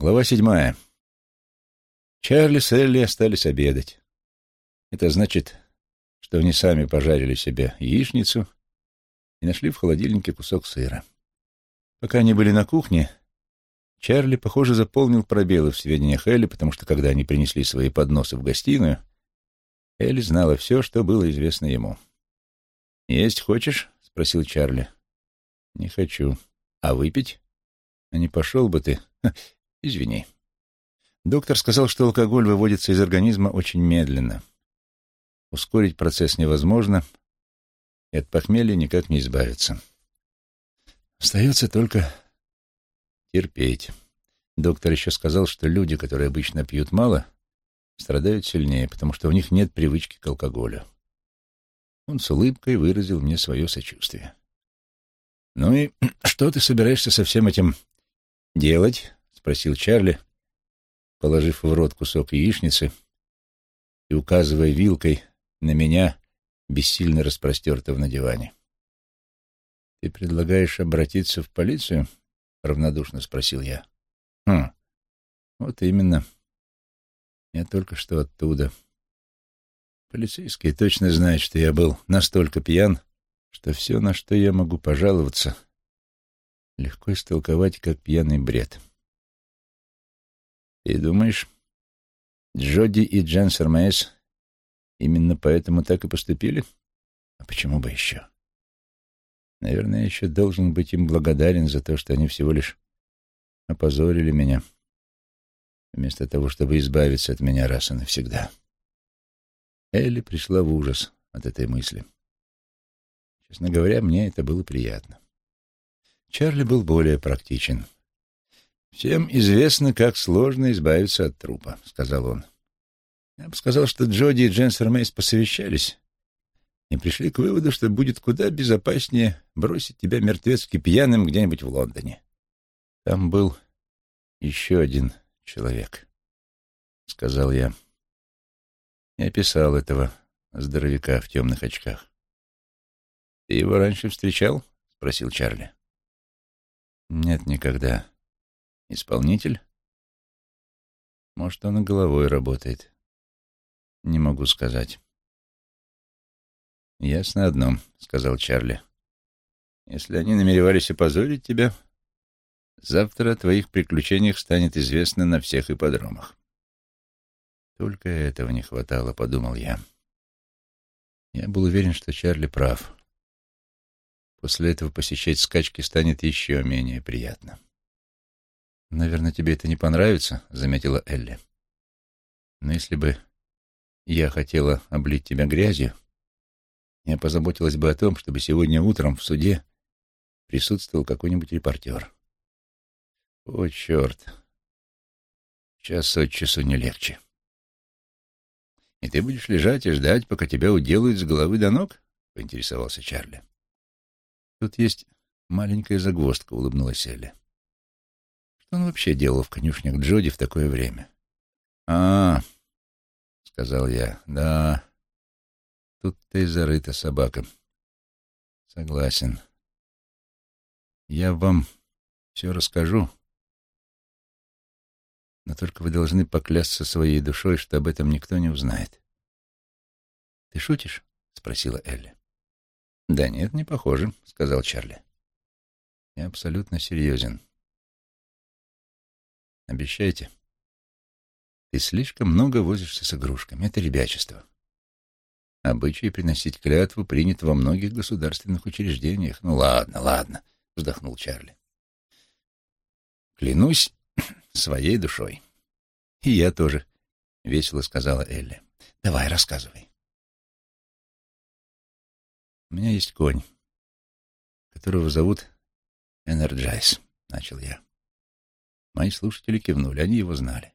Глава седьмая. Чарли с Элли остались обедать. Это значит, что они сами пожарили себе яичницу и нашли в холодильнике кусок сыра. Пока они были на кухне, Чарли, похоже, заполнил пробелы в сведениях Элли, потому что, когда они принесли свои подносы в гостиную, Элли знала все, что было известно ему. «Есть хочешь?» — спросил Чарли. «Не хочу. А выпить?» «А не пошел бы ты?» Извини. Доктор сказал, что алкоголь выводится из организма очень медленно. Ускорить процесс невозможно, и от похмелья никак не избавиться. Остается только терпеть. Доктор еще сказал, что люди, которые обычно пьют мало, страдают сильнее, потому что у них нет привычки к алкоголю. Он с улыбкой выразил мне свое сочувствие. «Ну и что ты собираешься со всем этим делать?» Спросил Чарли, положив в рот кусок яичницы и указывая вилкой на меня, бессильно распростертого на диване. «Ты предлагаешь обратиться в полицию?» — равнодушно спросил я. «Хм, вот именно. Я только что оттуда. Полицейские точно знают, что я был настолько пьян, что все, на что я могу пожаловаться, легко истолковать как пьяный бред». Ты думаешь, Джоди и Дженсер Мэйс именно поэтому так и поступили? А почему бы еще? Наверное, я еще должен быть им благодарен за то, что они всего лишь опозорили меня, вместо того, чтобы избавиться от меня раз и навсегда. Элли пришла в ужас от этой мысли. Честно говоря, мне это было приятно. Чарли был более практичен — «Всем известно, как сложно избавиться от трупа», — сказал он. «Я бы сказал, что Джоди и Дженсер Мейс посовещались и пришли к выводу, что будет куда безопаснее бросить тебя мертвецки пьяным где-нибудь в Лондоне. Там был еще один человек», — сказал я. Я описал этого здоровяка в темных очках. «Ты его раньше встречал?» — спросил Чарли. «Нет, никогда». Исполнитель? Может, он и головой работает. Не могу сказать. Ясно одно, сказал Чарли. Если они намеревались опозорить тебя, завтра о твоих приключениях станет известно на всех ипподромах. Только этого не хватало, подумал я. Я был уверен, что Чарли прав. После этого посещать скачки станет еще менее приятно. «Наверное, тебе это не понравится», — заметила Элли. «Но если бы я хотела облить тебя грязью, я позаботилась бы о том, чтобы сегодня утром в суде присутствовал какой-нибудь репортер. О, черт! Час от часу не легче. И ты будешь лежать и ждать, пока тебя уделают с головы до ног? — поинтересовался Чарли. Тут есть маленькая загвоздка, — улыбнулась Элли. Что он вообще делал в конюшнях Джоди в такое время? «А, — сказал я, — да, тут-то и зарыта собака. Согласен. Я вам все расскажу, но только вы должны поклясться своей душой, что об этом никто не узнает. — Ты шутишь? — спросила Элли. — Да нет, не похоже, — сказал Чарли. — Я абсолютно серьезен. Обещайте. Ты слишком много возишься с игрушками. Это ребячество. Обычай приносить клятву принят во многих государственных учреждениях. Ну ладно, ладно, вздохнул Чарли. Клянусь своей душой. И я тоже, весело сказала Элли. Давай, рассказывай. У меня есть конь, которого зовут Энерджайз, начал я. Мои слушатели кивнули, они его знали.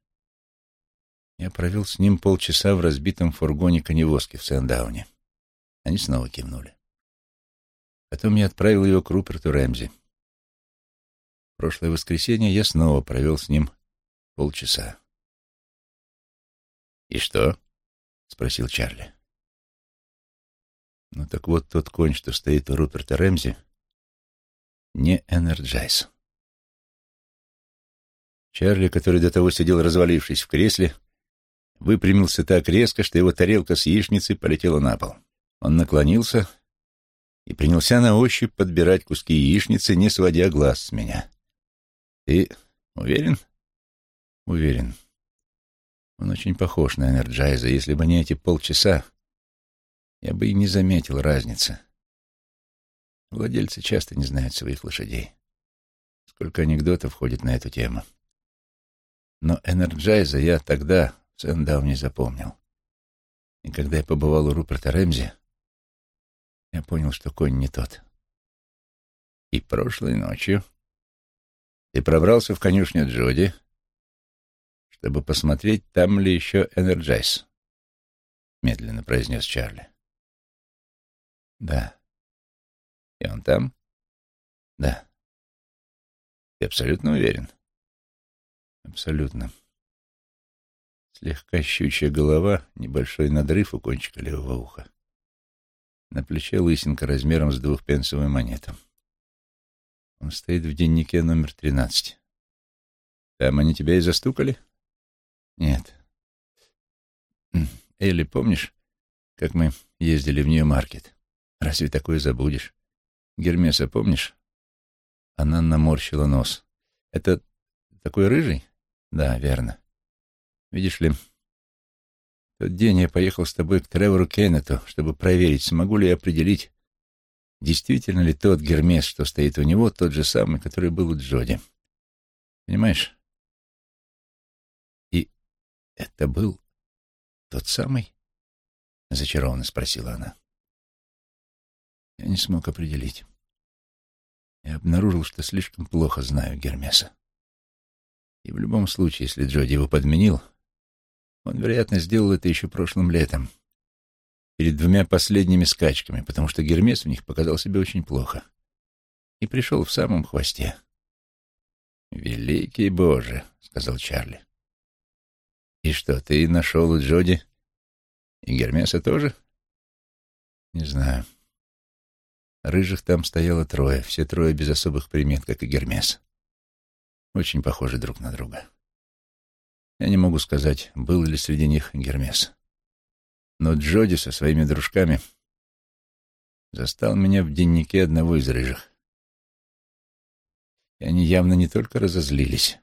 Я провел с ним полчаса в разбитом фургоне коневозки в Сэндауне. Они снова кивнули. Потом я отправил его к Руперту Рэмзи. прошлое воскресенье я снова провел с ним полчаса. «И что?» — спросил Чарли. «Ну так вот тот конь, что стоит у Руперта Рэмзи, не Энерджайз. Чарли, который до того сидел развалившись в кресле, выпрямился так резко, что его тарелка с яичницей полетела на пол. Он наклонился и принялся на ощупь подбирать куски яичницы, не сводя глаз с меня. «Ты уверен?» «Уверен. Он очень похож на Энерджайза. Если бы не эти полчаса, я бы и не заметил разницы. Владельцы часто не знают своих лошадей. Сколько анекдотов ходит на эту тему. Но Энерджайза я тогда в Сэндауне запомнил. И когда я побывал у Руперта Рэмзи, я понял, что конь не тот. И прошлой ночью ты пробрался в конюшню Джоди, чтобы посмотреть, там ли еще Энерджайз, — медленно произнес Чарли. Да. И он там? Да. Ты абсолютно уверен? Абсолютно. Слегка щучья голова, небольшой надрыв у кончика левого уха. На плече лысинка размером с двухпенсовую монету. Он стоит в дневнике номер тринадцать. Там они тебя и застукали? Нет. Элли, помнишь, как мы ездили в Нью-Маркет? Разве такое забудешь? Гермеса помнишь? Она наморщила нос. Это такой рыжий? Да, верно. Видишь ли, тот день я поехал с тобой к Тревору Кеннету, чтобы проверить, смогу ли я определить, действительно ли тот Гермес, что стоит у него, тот же самый, который был у Джоди. Понимаешь? И это был тот самый? Зачарованно спросила она. Я не смог определить. Я обнаружил, что слишком плохо знаю Гермеса. И в любом случае, если Джоди его подменил, он, вероятно, сделал это еще прошлым летом, перед двумя последними скачками, потому что Гермес в них показал себя очень плохо. И пришел в самом хвосте. «Великий Боже!» — сказал Чарли. «И что, ты нашел у Джоди и Гермеса тоже?» «Не знаю. Рыжих там стояло трое, все трое без особых примет, как и Гермес. Очень похожи друг на друга. Я не могу сказать, был ли среди них Гермес. Но Джоди со своими дружками застал меня в деннике одного из рыжих. И они явно не только разозлились,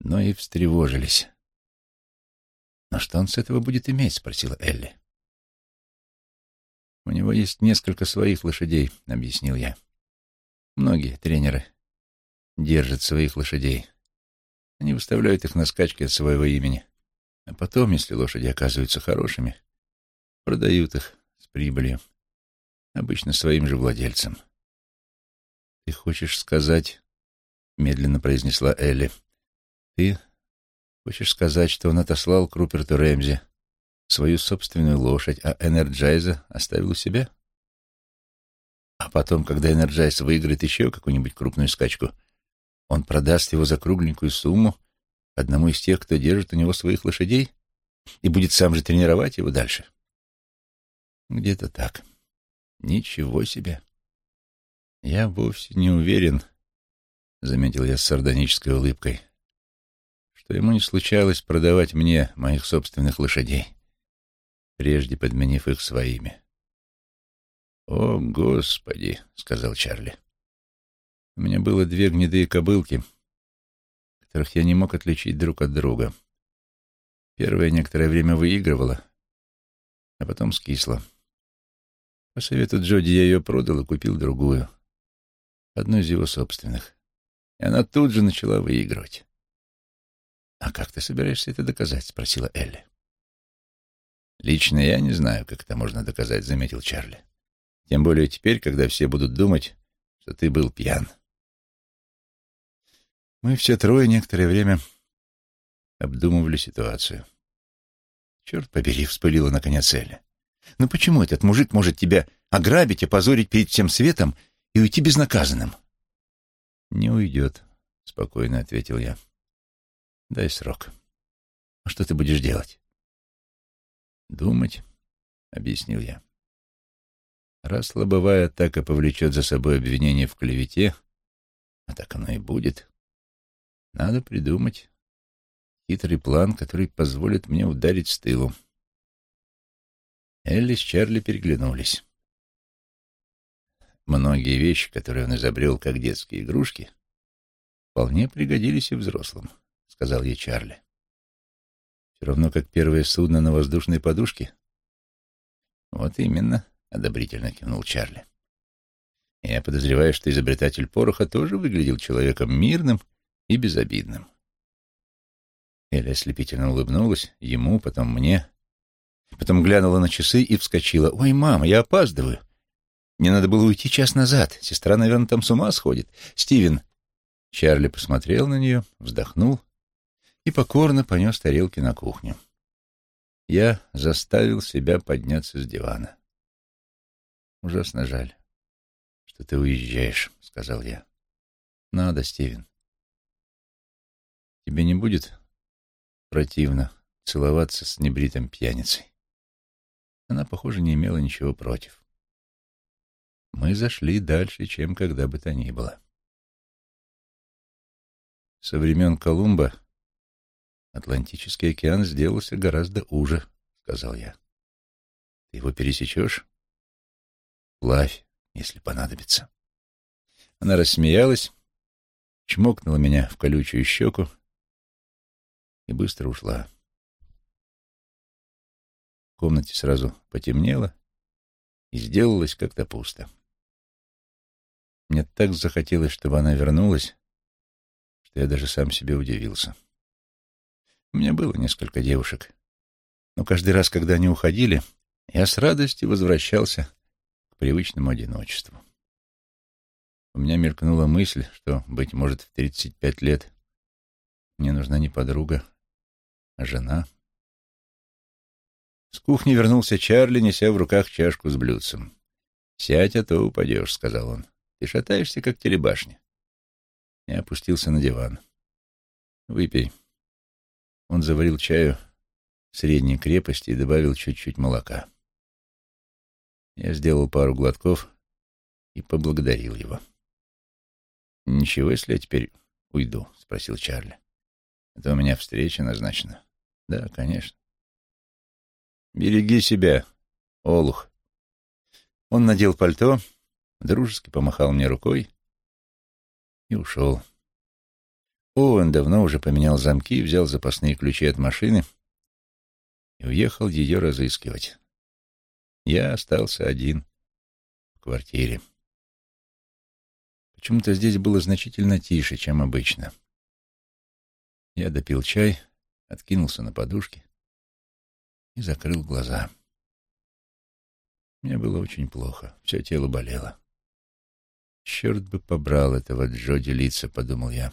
но и встревожились. «Но что он с этого будет иметь?» — спросила Элли. «У него есть несколько своих лошадей», — объяснил я. «Многие тренеры держат своих лошадей. Они выставляют их на скачки от своего имени. А потом, если лошади оказываются хорошими, продают их с прибылью. Обычно своим же владельцам. «Ты хочешь сказать...» — медленно произнесла Элли. «Ты хочешь сказать, что он отослал к Руперту Рэмзи свою собственную лошадь, а Энерджайза оставил у себя?» А потом, когда Энерджайз выиграет еще какую-нибудь крупную скачку, он продаст его за кругленькую сумму одному из тех, кто держит у него своих лошадей, и будет сам же тренировать его дальше. Где-то так. Ничего себе. Я вовсе не уверен, — заметил я с сардонической улыбкой, — что ему не случалось продавать мне моих собственных лошадей, прежде подменив их своими. — О, Господи! — сказал Чарли. У меня было две гнедые кобылки, которых я не мог отличить друг от друга. Первая некоторое время выигрывала, а потом скисла. По совету Джоди я ее продал и купил другую, одну из его собственных. И она тут же начала выигрывать. «А как ты собираешься это доказать?» — спросила Элли. «Лично я не знаю, как это можно доказать», — заметил Чарли. «Тем более теперь, когда все будут думать, что ты был пьян». Мы все трое некоторое время обдумывали ситуацию. «Черт побери!» — вспылила наконец Эля. «Ну почему этот мужик может тебя ограбить, опозорить перед всем светом и уйти безнаказанным?» «Не уйдет», — спокойно ответил я. «Дай срок. А что ты будешь делать?» «Думать», — объяснил я. «Раз лобовая атака повлечет за собой обвинение в клевете, а так оно и будет, Надо придумать хитрый план, который позволит мне ударить с тылу. Элли с Чарли переглянулись. Многие вещи, которые он изобрел как детские игрушки, вполне пригодились и взрослым, — сказал ей Чарли. Все равно, как первое судно на воздушной подушке. Вот именно, — одобрительно кивнул Чарли. Я подозреваю, что изобретатель пороха тоже выглядел человеком мирным и безобидным. Эля ослепительно улыбнулась, ему, потом мне. Потом глянула на часы и вскочила. «Ой, мама, я опаздываю. Мне надо было уйти час назад. Сестра, наверное, там с ума сходит. Стивен...» Чарли посмотрел на нее, вздохнул и покорно понес тарелки на кухню. Я заставил себя подняться с дивана. «Ужасно жаль, что ты уезжаешь», — сказал я. «Надо, Стивен. Тебе не будет противно целоваться с небритым пьяницей?» Она, похоже, не имела ничего против. Мы зашли дальше, чем когда бы то ни было. Со времен Колумба Атлантический океан сделался гораздо уже, — сказал я. Ты его пересечешь? Плавь, если понадобится. Она рассмеялась, чмокнула меня в колючую щеку и быстро ушла. В комнате сразу потемнело и сделалось как-то пусто. Мне так захотелось, чтобы она вернулась, что я даже сам себе удивился. У меня было несколько девушек, но каждый раз, когда они уходили, я с радостью возвращался к привычному одиночеству. У меня мелькнула мысль, что, быть может, в 35 лет мне нужна не подруга, а жена. С кухни вернулся Чарли, неся в руках чашку с блюдцем. «Сядь, а то упадешь», — сказал он. Ты шатаешься, как телебашня. Я опустился на диван. Выпей. Он заварил чаю средней крепости и добавил чуть-чуть молока. Я сделал пару глотков и поблагодарил его. «Ничего, если я теперь уйду?» — спросил Чарли. «Это у меня встреча назначена». «Да, конечно». «Береги себя, Олух». Он надел пальто дружески помахал мне рукой и ушел. Оуэн давно уже поменял замки, взял запасные ключи от машины и уехал ее разыскивать. Я остался один в квартире. Почему-то здесь было значительно тише, чем обычно. Я допил чай, откинулся на подушке и закрыл глаза. Мне было очень плохо, все тело болело. Черт бы побрал этого Джоди лица, подумал я.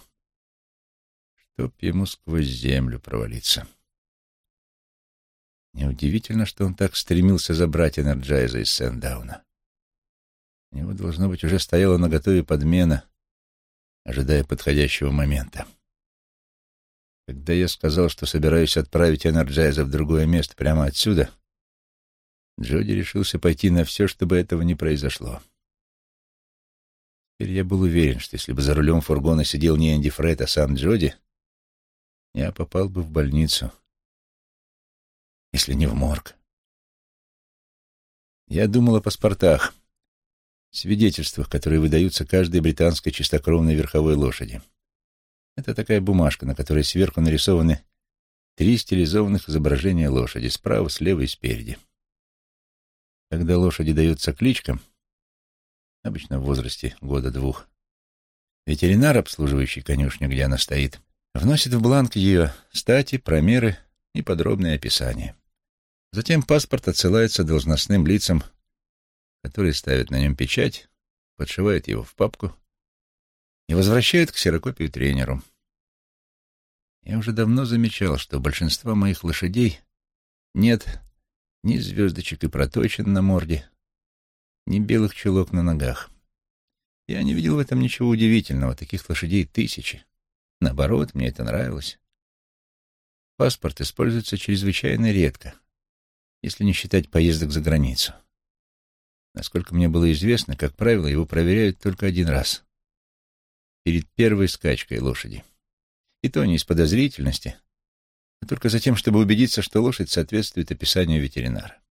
Чтоб ему сквозь землю провалиться. Неудивительно, что он так стремился забрать Энерджайза из Сэндауна. У него, должно быть, уже стояла наготове подмена, ожидая подходящего момента. Когда я сказал, что собираюсь отправить Энерджайза в другое место прямо отсюда, Джоди решился пойти на все, чтобы этого не произошло. Теперь я был уверен, что если бы за рулем фургона сидел не Энди Фред, а сам Джоди, я попал бы в больницу, если не в морг. Я думал о паспортах, свидетельствах, которые выдаются каждой британской чистокровной верховой лошади. Это такая бумажка, на которой сверху нарисованы три стилизованных изображения лошади, справа, слева и спереди. Когда лошади даются кличкам, обычно в возрасте года-двух. Ветеринар, обслуживающий конюшню, где она стоит, вносит в бланк ее стати, промеры и подробное описание. Затем паспорт отсылается должностным лицам, которые ставят на нем печать, подшивают его в папку и возвращают к ксерокопию тренеру. Я уже давно замечал, что у большинства моих лошадей нет ни звездочек и проточин на морде, ни белых чулок на ногах. Я не видел в этом ничего удивительного, таких лошадей тысячи. Наоборот, мне это нравилось. Паспорт используется чрезвычайно редко, если не считать поездок за границу. Насколько мне было известно, как правило, его проверяют только один раз. Перед первой скачкой лошади. И то не из подозрительности, а только за тем, чтобы убедиться, что лошадь соответствует описанию ветеринара.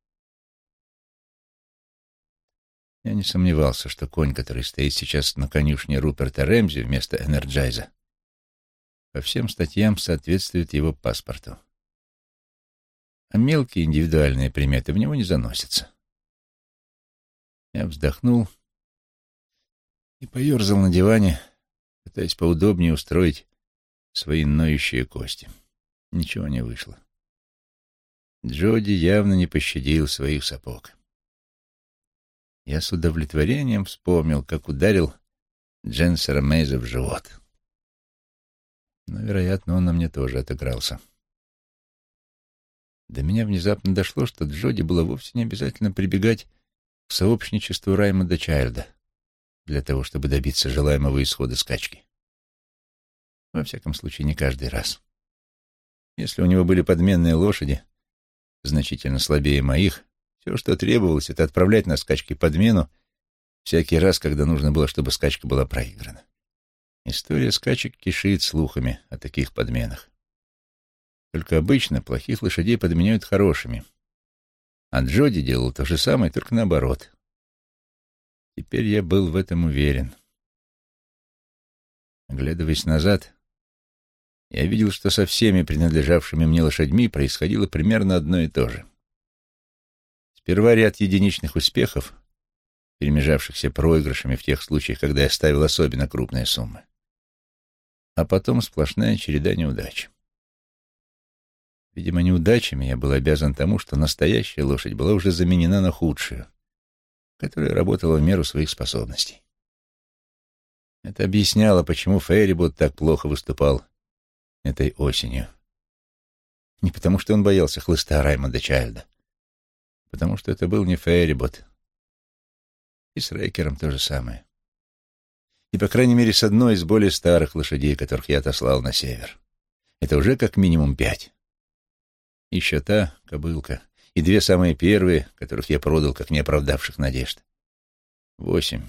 Я не сомневался, что конь, который стоит сейчас на конюшне Руперта Рэмзи вместо Энерджайза, по всем статьям соответствует его паспорту. А мелкие индивидуальные приметы в него не заносятся. Я вздохнул и поерзал на диване, пытаясь поудобнее устроить свои ноющие кости. Ничего не вышло. Джоди явно не пощадил своих сапог. Я с удовлетворением вспомнил, как ударил Дженсера Мейза в живот. Но, вероятно, он на мне тоже отыгрался. До меня внезапно дошло, что Джоди было вовсе не обязательно прибегать к сообщничеству Раймонда Чайльда для того, чтобы добиться желаемого исхода скачки. Во всяком случае, не каждый раз. Если у него были подменные лошади, значительно слабее моих, все, что требовалось, это отправлять на скачки подмену всякий раз, когда нужно было, чтобы скачка была проиграна. История скачек кишит слухами о таких подменах. Только обычно плохих лошадей подменяют хорошими. А Джоди делал то же самое, только наоборот. Теперь я был в этом уверен. Оглядываясь назад, я видел, что со всеми принадлежавшими мне лошадьми происходило примерно одно и то же. Сперва ряд единичных успехов, перемежавшихся проигрышами в тех случаях, когда я ставил особенно крупные суммы. А потом сплошная череда неудач. Видимо, неудачами я был обязан тому, что настоящая лошадь была уже заменена на худшую, которая работала в меру своих способностей. Это объясняло, почему Феррибот так плохо выступал этой осенью. Не потому, что он боялся хлыста Раймонда Чайльда, потому что это был не Феррибот. И с Рейкером то же самое. И, по крайней мере, с одной из более старых лошадей, которых я отослал на север. Это уже как минимум пять. Еще та кобылка, и две самые первые, которых я продал, как неоправдавших надежд. Восемь.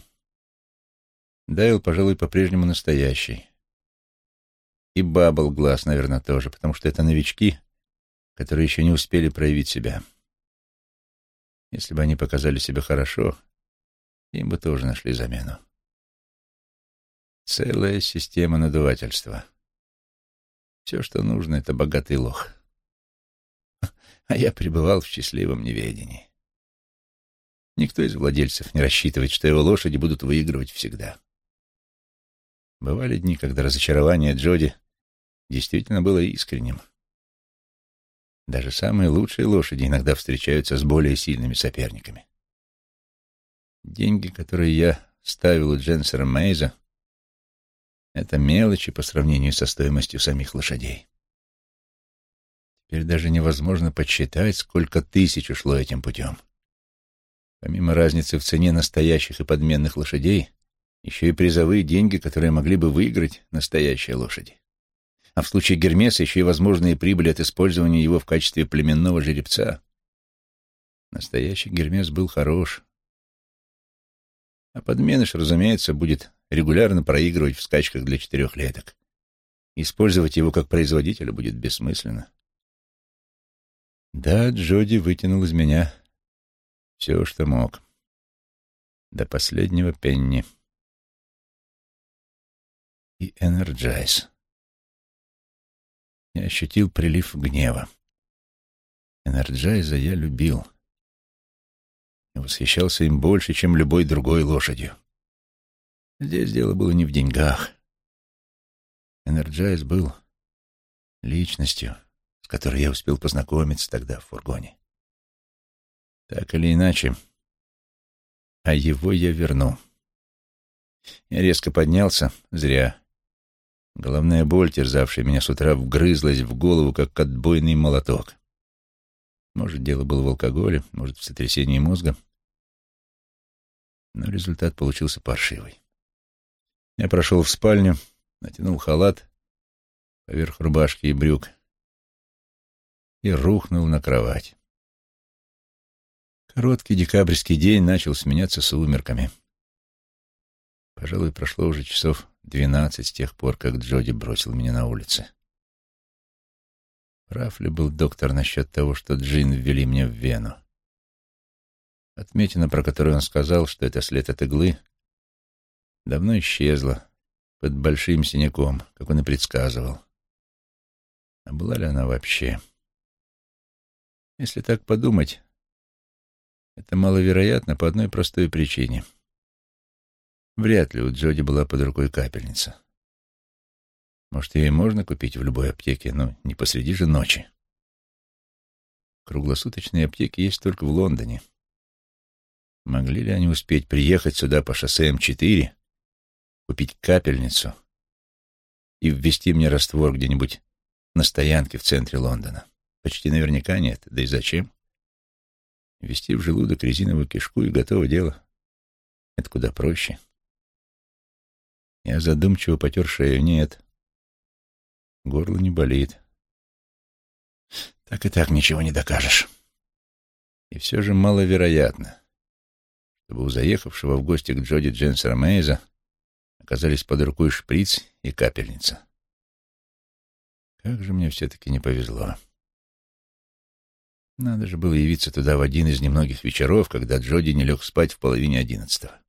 Дайл, пожалуй, по-прежнему настоящий. И Бабл Глаз, наверное, тоже, потому что это новички, которые еще не успели проявить себя. Если бы они показали себя хорошо, им бы тоже нашли замену. Целая система надувательства. Все, что нужно, — это богатый лох. А я пребывал в счастливом неведении. Никто из владельцев не рассчитывает, что его лошади будут выигрывать всегда. Бывали дни, когда разочарование Джоди действительно было искренним. Даже самые лучшие лошади иногда встречаются с более сильными соперниками. Деньги, которые я ставил у Дженсера Мейза, это мелочи по сравнению со стоимостью самих лошадей. Теперь даже невозможно подсчитать, сколько тысяч ушло этим путем. Помимо разницы в цене настоящих и подменных лошадей, еще и призовые деньги, которые могли бы выиграть настоящие лошади а в случае Гермеса еще и возможные прибыли от использования его в качестве племенного жеребца. Настоящий Гермес был хорош. А подменыш, разумеется, будет регулярно проигрывать в скачках для четырехлеток. Использовать его как производителя будет бессмысленно. Да, Джоди вытянул из меня все, что мог. До последнего пенни. И Энерджайз я ощутил прилив гнева. Энерджайза я любил и восхищался им больше, чем любой другой лошадью. Здесь дело было не в деньгах. Энерджайз был личностью, с которой я успел познакомиться тогда в фургоне. Так или иначе, а его я верну. Я резко поднялся, зря. Головная боль, терзавшая меня с утра, вгрызлась в голову, как отбойный молоток. Может, дело было в алкоголе, может, в сотрясении мозга. Но результат получился паршивый. Я прошел в спальню, натянул халат поверх рубашки и брюк и рухнул на кровать. Короткий декабрьский день начал сменяться сумерками. Пожалуй, прошло уже часов двенадцать с тех пор, как Джоди бросил меня на улице. Прав ли был доктор насчет того, что джин ввели мне в вену? Отметина, про которую он сказал, что это след от иглы, давно исчезла под большим синяком, как он и предсказывал. А была ли она вообще? Если так подумать, это маловероятно по одной простой причине. Вряд ли у Джоди была под рукой капельница. Может, ее и можно купить в любой аптеке, но не посреди же ночи. Круглосуточные аптеки есть только в Лондоне. Могли ли они успеть приехать сюда по шоссе М4, купить капельницу и ввести мне раствор где-нибудь на стоянке в центре Лондона? Почти наверняка нет. Да и зачем? Ввести в желудок резиновую кишку и готово дело. Это куда проще. Я задумчиво потер шею. Нет, Горло не болит. Так и так ничего не докажешь. И все же маловероятно, чтобы у заехавшего в гости к Джоди Дженсера Мейза оказались под рукой шприц и капельница. Как же мне все-таки не повезло. Надо же было явиться туда в один из немногих вечеров, когда Джоди не лег спать в половине одиннадцатого.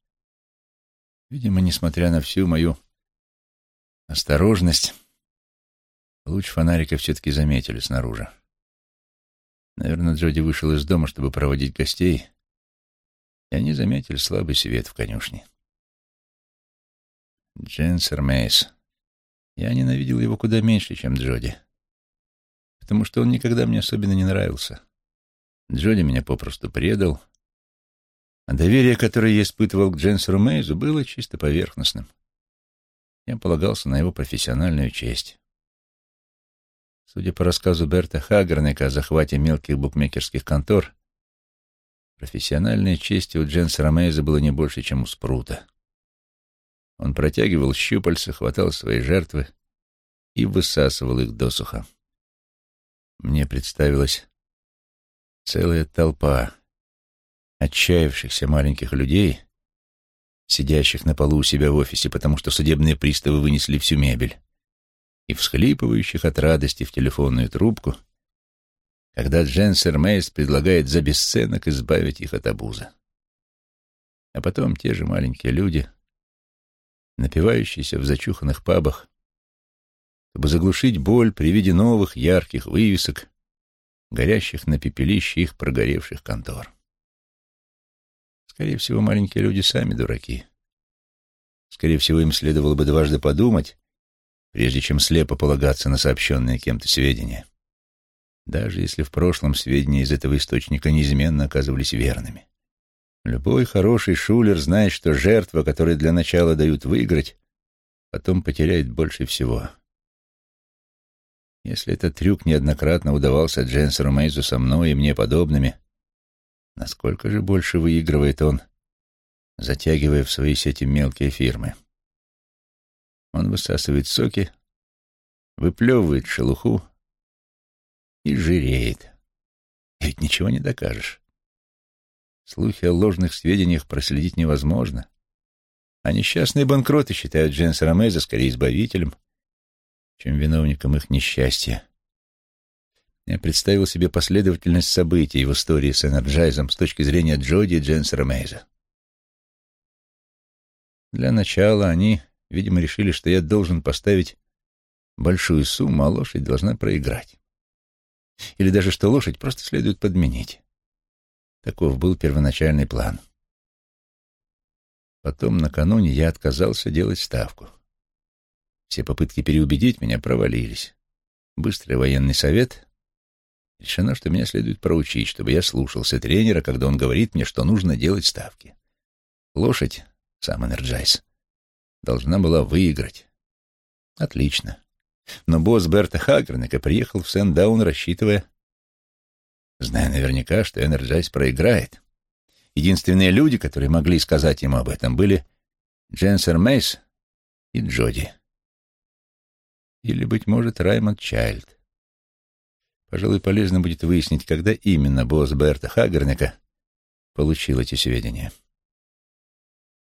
Видимо, несмотря на всю мою осторожность, Луч фонарика все-таки заметили снаружи. Наверное, Джоди вышел из дома, чтобы проводить гостей, и они заметили слабый свет в конюшне. Дженсер Мейс. Я ненавидел его куда меньше, чем Джоди, потому что он никогда мне особенно не нравился. Джоди меня попросту предал, а доверие, которое я испытывал к Дженсеру Мейзу, было чисто поверхностным. Я полагался на его профессиональную честь. Судя по рассказу Берта Хагернека о захвате мелких букмекерских контор, профессиональной чести у Дженса Ромейза было не больше, чем у Спрута. Он протягивал щупальца, хватал свои жертвы и высасывал их досуха. Мне представилась целая толпа отчаявшихся маленьких людей, сидящих на полу у себя в офисе, потому что судебные приставы вынесли всю мебель и всхлипывающих от радости в телефонную трубку, когда Дженсер Мейс предлагает за бесценок избавить их от обуза. А потом те же маленькие люди, напивающиеся в зачуханных пабах, чтобы заглушить боль при виде новых ярких вывесок, горящих на пепелище их прогоревших контор. Скорее всего, маленькие люди сами дураки. Скорее всего, им следовало бы дважды подумать, прежде чем слепо полагаться на сообщенные кем-то сведения, даже если в прошлом сведения из этого источника неизменно оказывались верными. Любой хороший шулер знает, что жертва, которой для начала дают выиграть, потом потеряет больше всего. Если этот трюк неоднократно удавался Дженсеру Мейзу со мной и мне подобными, насколько же больше выигрывает он, затягивая в свои сети мелкие фирмы? Он высасывает соки, выплевывает шелуху и жиреет. И ведь ничего не докажешь. Слухи о ложных сведениях проследить невозможно. А несчастные банкроты считают Дженса Ромеза скорее избавителем, чем виновником их несчастья. Я представил себе последовательность событий в истории с Энерджайзом с точки зрения Джоди и Дженса Ромейза. Для начала они Видимо, решили, что я должен поставить большую сумму, а лошадь должна проиграть. Или даже что лошадь просто следует подменить. Таков был первоначальный план. Потом, накануне, я отказался делать ставку. Все попытки переубедить меня провалились. Быстрый военный совет. Решено, что меня следует проучить, чтобы я слушался тренера, когда он говорит мне, что нужно делать ставки. Лошадь, сам Энерджайз, должна была выиграть. Отлично. Но босс Берта Хагернека приехал в Сэндаун, рассчитывая, зная наверняка, что Энерджайз проиграет. Единственные люди, которые могли сказать ему об этом, были Дженсер Мейс и Джоди. Или, быть может, Раймонд Чайльд. Пожалуй, полезно будет выяснить, когда именно босс Берта Хагернека получил эти сведения.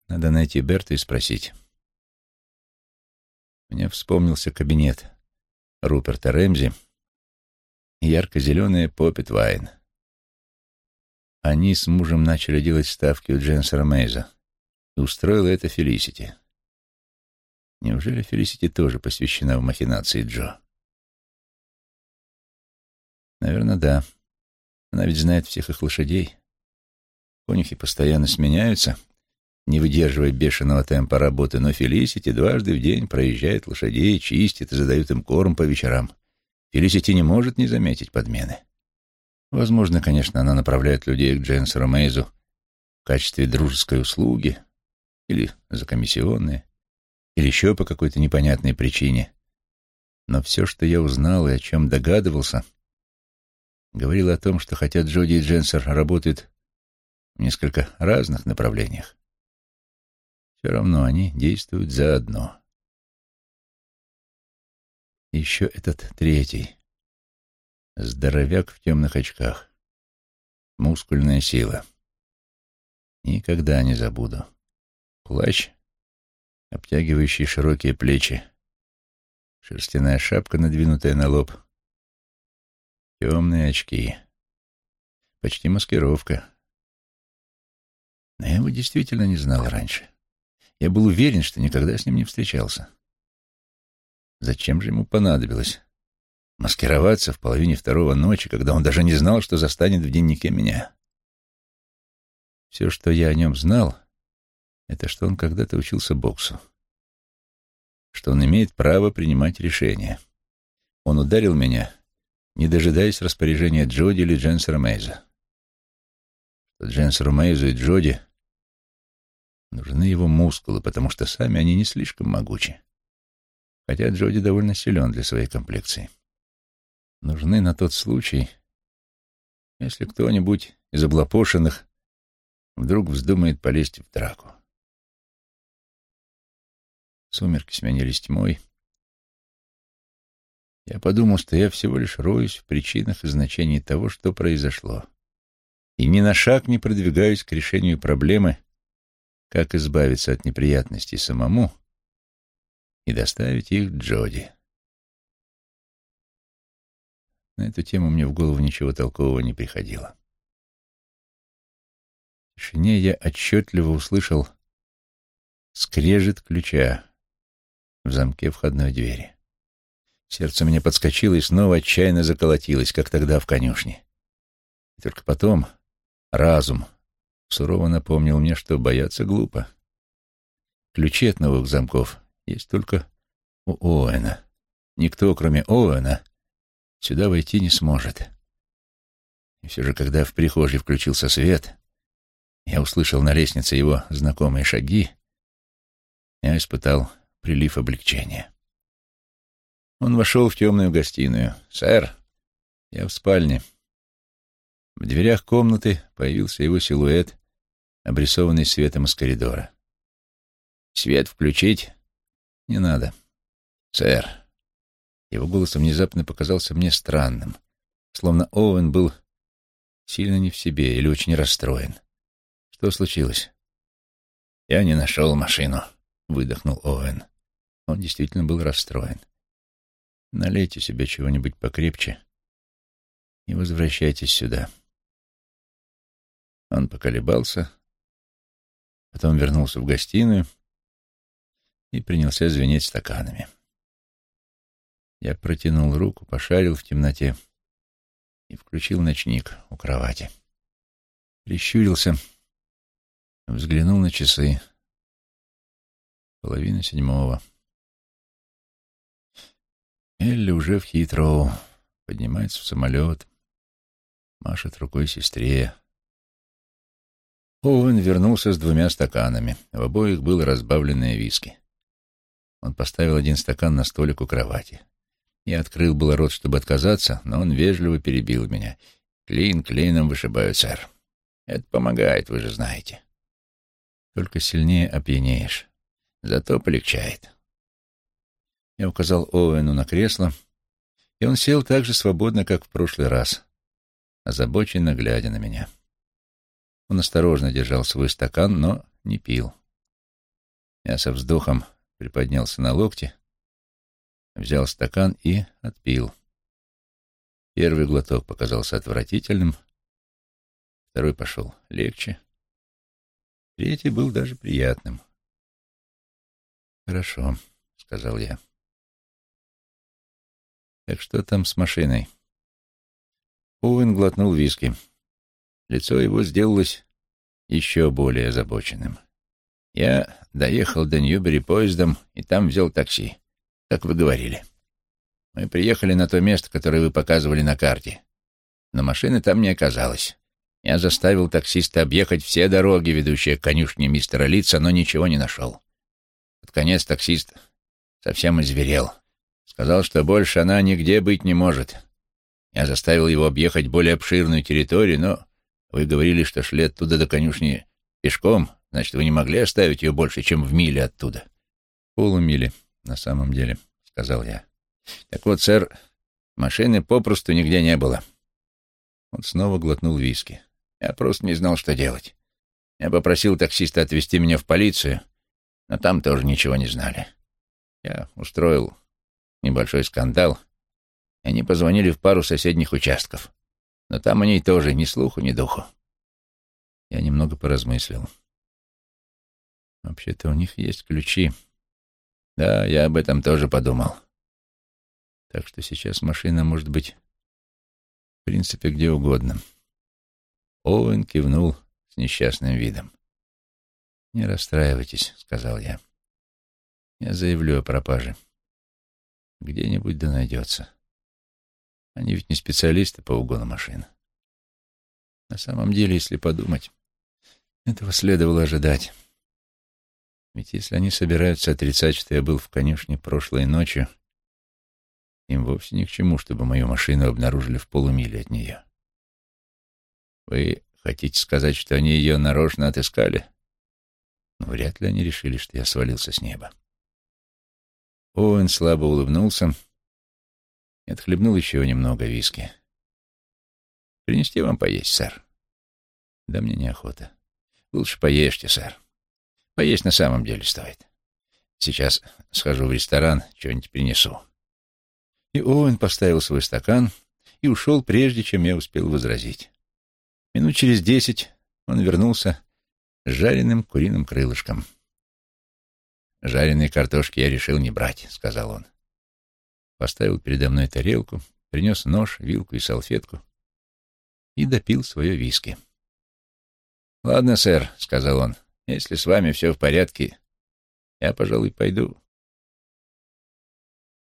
Надо найти Берта и спросить. Мне вспомнился кабинет Руперта Рэмзи, и ярко-зеленая поппит вайн. Они с мужем начали делать ставки у Дженсера Мейза, и устроила это Фелисити. Неужели Фелисити тоже посвящена в махинации Джо? Наверное, да. Она ведь знает всех их лошадей. Конюхи постоянно сменяются, не выдерживая бешеного темпа работы, но Фелисити дважды в день проезжает лошадей, чистит и задает им корм по вечерам. Фелисити не может не заметить подмены. Возможно, конечно, она направляет людей к Дженсеру Мейзу в качестве дружеской услуги или за комиссионные, или еще по какой-то непонятной причине. Но все, что я узнал и о чем догадывался, говорило о том, что хотя Джоди и Дженсер работают в несколько разных направлениях, все равно они действуют заодно. Еще этот третий. Здоровяк в темных очках. Мускульная сила. Никогда не забуду. Плащ, обтягивающий широкие плечи. Шерстяная шапка, надвинутая на лоб. Темные очки. Почти маскировка. Но я его действительно не знал раньше. Я был уверен, что никогда с ним не встречался. Зачем же ему понадобилось маскироваться в половине второго ночи, когда он даже не знал, что застанет в дневнике меня? Все, что я о нем знал, это что он когда-то учился боксу, что он имеет право принимать решения. Он ударил меня, не дожидаясь распоряжения Джоди или Дженсера Мейза. Что Дженсеру Мейзу и Джоди Нужны его мускулы, потому что сами они не слишком могучи. Хотя Джоди довольно силен для своей комплекции. Нужны на тот случай, если кто-нибудь из облапошенных вдруг вздумает полезть в драку. Сумерки сменились тьмой. Я подумал, что я всего лишь роюсь в причинах и значении того, что произошло. И ни на шаг не продвигаюсь к решению проблемы, как избавиться от неприятностей самому и доставить их Джоди. На эту тему мне в голову ничего толкового не приходило. В тишине я отчетливо услышал скрежет ключа в замке входной двери. Сердце мне подскочило и снова отчаянно заколотилось, как тогда в конюшне. И только потом разум сурово напомнил мне, что бояться глупо. Ключи от новых замков есть только у Оуэна. Никто, кроме Оуэна, сюда войти не сможет. И все же, когда в прихожей включился свет, я услышал на лестнице его знакомые шаги, я испытал прилив облегчения. Он вошел в темную гостиную. «Сэр, я в спальне». В дверях комнаты появился его силуэт, обрисованный светом из коридора. «Свет включить?» «Не надо». «Сэр». Его голос внезапно показался мне странным, словно Оуэн был сильно не в себе или очень расстроен. «Что случилось?» «Я не нашел машину», — выдохнул Оуэн. Он действительно был расстроен. «Налейте себе чего-нибудь покрепче и возвращайтесь сюда». Он поколебался, потом вернулся в гостиную и принялся звенеть стаканами. Я протянул руку, пошарил в темноте и включил ночник у кровати. Прищурился, взглянул на часы. Половина седьмого. Элли уже в Хитроу, поднимается в самолет, машет рукой сестре, Оуэн вернулся с двумя стаканами. В обоих было разбавленное виски. Он поставил один стакан на столик у кровати. Я открыл было рот, чтобы отказаться, но он вежливо перебил меня. «Клин клином вышибают, сэр. Это помогает, вы же знаете. Только сильнее опьянеешь. Зато полегчает». Я указал Оуэну на кресло, и он сел так же свободно, как в прошлый раз, озабоченно глядя на меня. Он осторожно держал свой стакан, но не пил. Я со вздохом приподнялся на локте, взял стакан и отпил. Первый глоток показался отвратительным, второй пошел легче, третий был даже приятным. «Хорошо», — сказал я. «Так что там с машиной?» Оуэн глотнул виски. Лицо его сделалось еще более озабоченным. «Я доехал до Ньюбери поездом и там взял такси, как вы говорили. Мы приехали на то место, которое вы показывали на карте. Но машины там не оказалось. Я заставил таксиста объехать все дороги, ведущие к конюшне мистера Лица, но ничего не нашел. Конец таксист совсем изверел. Сказал, что больше она нигде быть не может. Я заставил его объехать более обширную территорию, но вы говорили, что шли оттуда до конюшни пешком, значит, вы не могли оставить ее больше, чем в миле оттуда. Полумили, на самом деле, — сказал я. Так вот, сэр, машины попросту нигде не было. Он снова глотнул виски. Я просто не знал, что делать. Я попросил таксиста отвезти меня в полицию, но там тоже ничего не знали. Я устроил небольшой скандал, и они позвонили в пару соседних участков. Но там они тоже ни слуху, ни духу. Я немного поразмыслил. Вообще-то у них есть ключи. Да, я об этом тоже подумал. Так что сейчас машина может быть в принципе где угодно. Оуэн кивнул с несчастным видом. «Не расстраивайтесь», — сказал я. «Я заявлю о пропаже. Где-нибудь да найдется. Они ведь не специалисты по угону машин. На самом деле, если подумать, этого следовало ожидать. Ведь если они собираются отрицать, что я был в конюшне прошлой ночью, им вовсе ни к чему, чтобы мою машину обнаружили в полумиле от нее. Вы хотите сказать, что они ее нарочно отыскали? Но вряд ли они решили, что я свалился с неба. Оуэн слабо улыбнулся и отхлебнул еще немного виски. «Принести вам поесть, сэр?» «Да мне неохота. Лучше поешьте, сэр. Поесть на самом деле стоит. Сейчас схожу в ресторан, что-нибудь принесу». И Оуэн поставил свой стакан и ушел, прежде чем я успел возразить. Минут через десять он вернулся с жареным куриным крылышком. «Жареные картошки я решил не брать», — сказал он. Поставил передо мной тарелку, принес нож, вилку и салфетку и допил свое виски. «Ладно, сэр», — сказал он, — «если с вами все в порядке, я, пожалуй, пойду».